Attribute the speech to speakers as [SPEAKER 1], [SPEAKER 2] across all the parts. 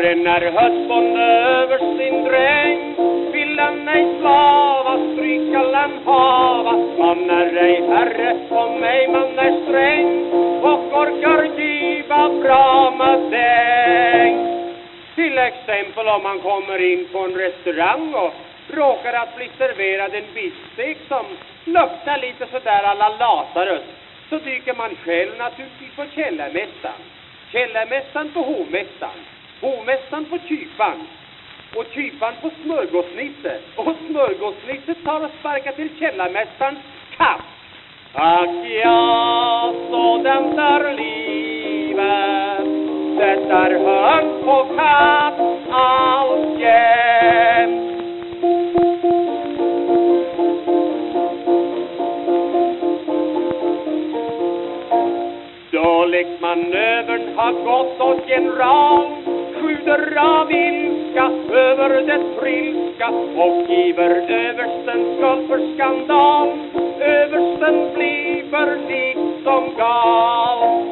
[SPEAKER 1] Herre när höstbonde över sin dräng vill han ej slava, strykallan hava. Man är ej herre på mig man är sträng och orkar giva bra med däng. Till exempel om man kommer in på en restaurang och råkar att bli serverad en biffstek som luktar lite sådär alla Lazarus så dyker man själv naturligtvis på källarmässan. Källarmässan på hovmässan. Hovmästaren på kypan. Och kypan på smörgåsnisse. Och smörgåsnisse tar och sparkar till källarmästarens katt. Ack ja, sådant är livet. Det är höns på katt alltjämt. Då lekmanövern har gått åt general sjuder ilska över det trilska och giver översten skuld för skandal. Översten blir liksom gal.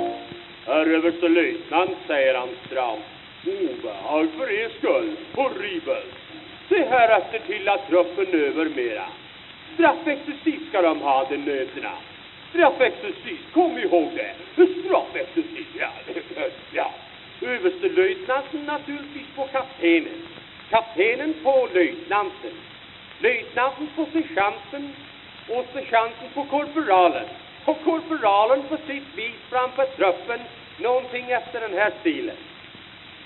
[SPEAKER 1] Herr överstelöjtnant, säger han stramt. Obehag för er skull, horribelt. Se här efter till att truppen över mera. Straffexercis ska de ha, de nöterna. Straffexercis, kom ihåg det. Straffexercis, ja. ja. Överstelöjtnanten naturligtvis på kaptenen. Kaptenen på löjtnanten. Löjtnanten på sergeanten och sergeanten på korporalen. Och korporalen på sitt vis framför truppen någonting efter den här stilen.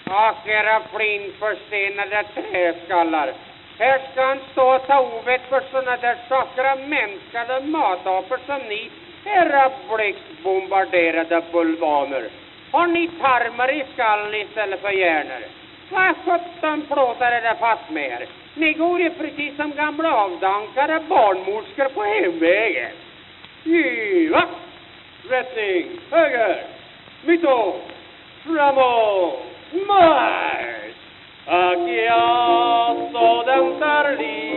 [SPEAKER 1] Ach, era flintförstenade träskallar. Här ska han stå och ta ovett för såna där saker mänskade matapor som ni, era blixtbombarderade bulvaner. Har ni tarmar i skallen istället för hjärnor? Vad sjutton plåtar är det fast med er? Ni går ju precis som gamla avdankade barnmorskor på hemvägen. Giva! Rättning! Höger! Mitto! Framåt! Marsch! Ack ja, den är livet